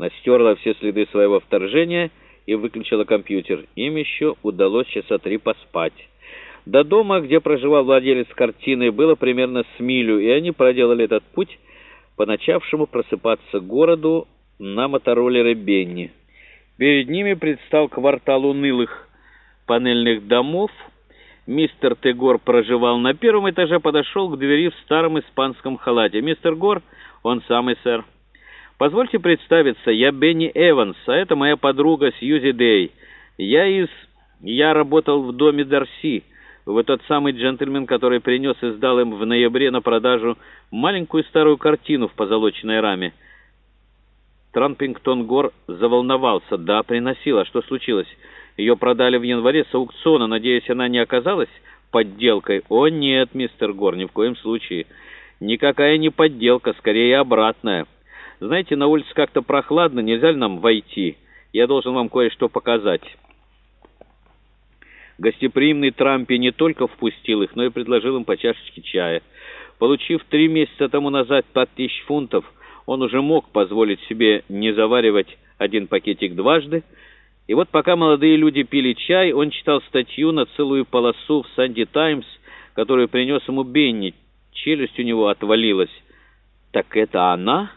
Она стерла все следы своего вторжения и выключила компьютер. Им еще удалось часа три поспать. До дома, где проживал владелец картины, было примерно с милю, и они проделали этот путь по начавшему просыпаться городу на мотороллере Бенни. Перед ними предстал квартал унылых панельных домов. Мистер Тегор проживал на первом этаже, подошел к двери в старом испанском халате. «Мистер Гор, он самый, сэр». «Позвольте представиться, я Бенни Эванс, а это моя подруга Сьюзи Дэй. Я из... Я работал в доме Дарси». Вы тот самый джентльмен, который принес и сдал им в ноябре на продажу маленькую старую картину в позолоченной раме. Трампингтон Гор заволновался. Да, приносила. Что случилось? Ее продали в январе с аукциона. Надеюсь, она не оказалась подделкой? О, нет, мистер Гор, ни в коем случае. Никакая не подделка, скорее обратная. Знаете, на улице как-то прохладно, нельзя ли нам войти? Я должен вам кое-что показать». Гостеприимный Трампи не только впустил их, но и предложил им по чашечке чая. Получив три месяца тому назад по тысяч фунтов, он уже мог позволить себе не заваривать один пакетик дважды. И вот пока молодые люди пили чай, он читал статью на целую полосу в «Санди Таймс», которую принес ему Бенни. Челюсть у него отвалилась. «Так это она?»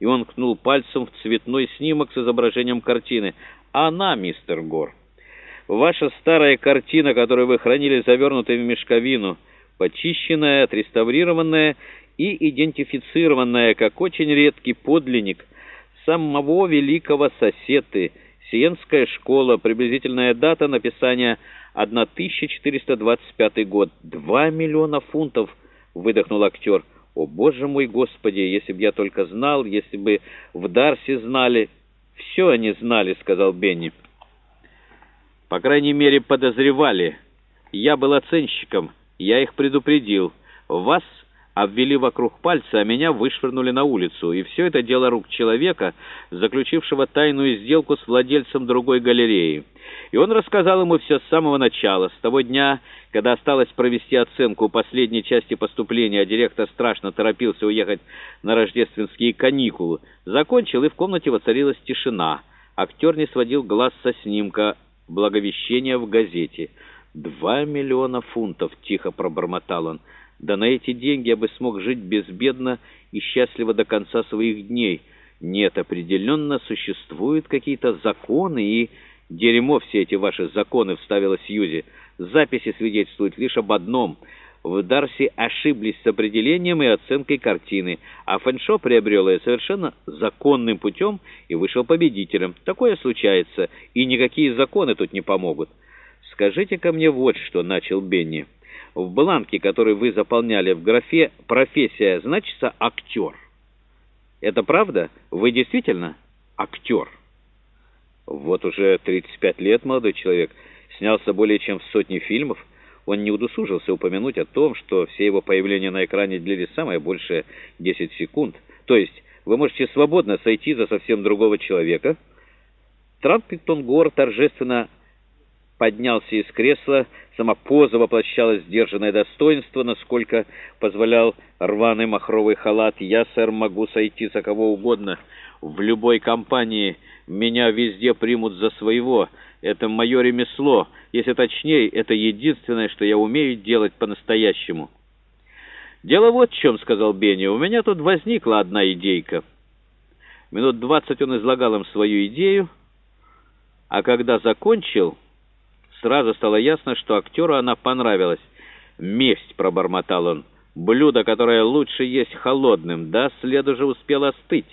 И он кнул пальцем в цветной снимок с изображением картины. «Она, мистер Гор». Ваша старая картина, которую вы хранили завернутой в мешковину, почищенная, отреставрированная и идентифицированная как очень редкий подлинник самого великого соседы, Сиенская школа, приблизительная дата написания 1425 год. «Два миллиона фунтов!» — выдохнул актер. «О, боже мой, Господи, если бы я только знал, если бы в Дарсе знали...» «Все они знали», — сказал Бенни. По крайней мере, подозревали. Я был оценщиком, я их предупредил. Вас обвели вокруг пальца, а меня вышвырнули на улицу. И все это дело рук человека, заключившего тайную сделку с владельцем другой галереи. И он рассказал ему все с самого начала, с того дня, когда осталось провести оценку последней части поступления, а директор страшно торопился уехать на рождественские каникулы. Закончил, и в комнате воцарилась тишина. Актер не сводил глаз со снимка, благовещение в газете. «Два миллиона фунтов!» — тихо пробормотал он. «Да на эти деньги я бы смог жить безбедно и счастливо до конца своих дней. Нет, определенно существуют какие-то законы и...» «Дерьмо все эти ваши законы!» — вставила Сьюзи. «Записи свидетельствуют лишь об одном — в Дарси ошиблись с определением и оценкой картины, а Фэншо приобрел ее совершенно законным путем и вышел победителем. Такое случается, и никакие законы тут не помогут. скажите ко мне вот что», — начал Бенни. «В бланке, который вы заполняли в графе «профессия», значится «актер». Это правда? Вы действительно актер?» «Вот уже 35 лет, молодой человек, снялся более чем в сотне фильмов». Он не удосужился упомянуть о том, что все его появления на экране длились самое большее 10 секунд. То есть вы можете свободно сойти за совсем другого человека. Трампингтон Гор торжественно поднялся из кресла, сама поза воплощала сдержанное достоинство, насколько позволял рваный махровый халат. «Я, сэр, могу сойти за кого угодно. В любой компании меня везде примут за своего». Это мое ремесло. Если точнее, это единственное, что я умею делать по-настоящему. «Дело вот в чем», — сказал Бенни. «У меня тут возникла одна идейка». Минут двадцать он излагал им свою идею, а когда закончил, сразу стало ясно, что актеру она понравилась. «Месть», — пробормотал он, — «блюдо, которое лучше есть холодным, да, след уже успел остыть».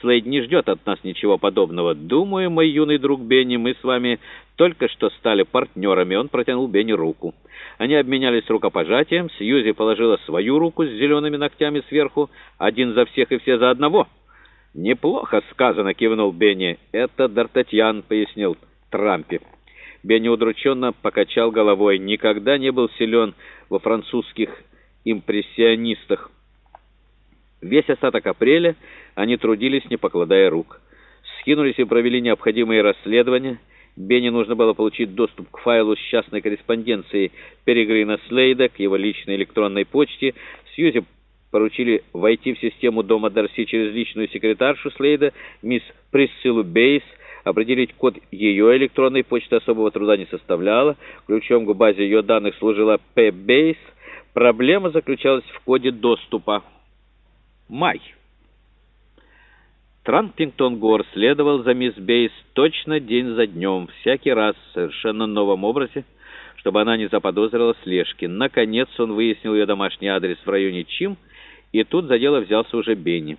Слейд не ждет от нас ничего подобного. Думаю, мой юный друг Бенни, мы с вами только что стали партнерами». Он протянул Бенни руку. Они обменялись рукопожатием. Сьюзи положила свою руку с зелеными ногтями сверху. «Один за всех и все за одного». «Неплохо сказано», — кивнул Бенни. «Это Д'Артатьян», — пояснил Трампи. Бенни удрученно покачал головой. Никогда не был силен во французских импрессионистах. Весь остаток апреля они трудились, не покладая рук. Скинулись и провели необходимые расследования. Бенни нужно было получить доступ к файлу с частной корреспонденцией Перегрина Слейда, к его личной электронной почте. Сьюзи поручили войти в систему дома Дарси через личную секретаршу Слейда, мисс Присциллу Бейс, определить код ее электронной почты особого труда не составляло, ключом к базе ее данных служила. Бейс, проблема заключалась в коде доступа. Май. Транпингтон Гор следовал за мисс Бейс точно день за днем, всякий раз в совершенно новом образе, чтобы она не заподозрила слежки. Наконец он выяснил ее домашний адрес в районе Чим, и тут за дело взялся уже Бенни.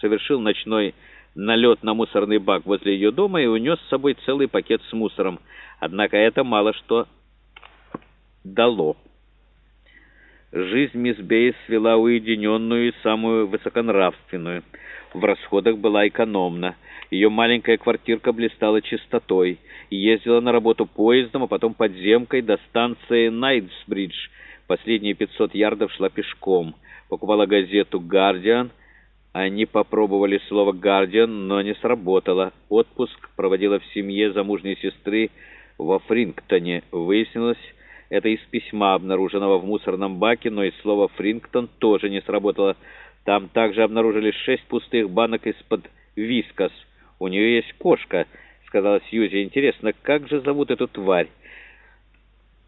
Совершил ночной налет на мусорный бак возле ее дома и унес с собой целый пакет с мусором. Однако это мало что дало. Жизнь мисс Бейс свела уединенную и самую высоконравственную. В расходах была экономна. Ее маленькая квартирка блистала чистотой. Ездила на работу поездом, а потом подземкой до станции Найтсбридж. Последние 500 ярдов шла пешком. Покупала газету «Гардиан». Они попробовали слово «Гардиан», но не сработало. Отпуск проводила в семье замужней сестры во Фрингтоне. Выяснилось, это из письма, обнаруженного в мусорном баке, но и слово «Фрингтон» тоже не сработало. Там также обнаружили шесть пустых банок из-под вискас. «У нее есть кошка», — сказала Сьюзи. «Интересно, как же зовут эту тварь?»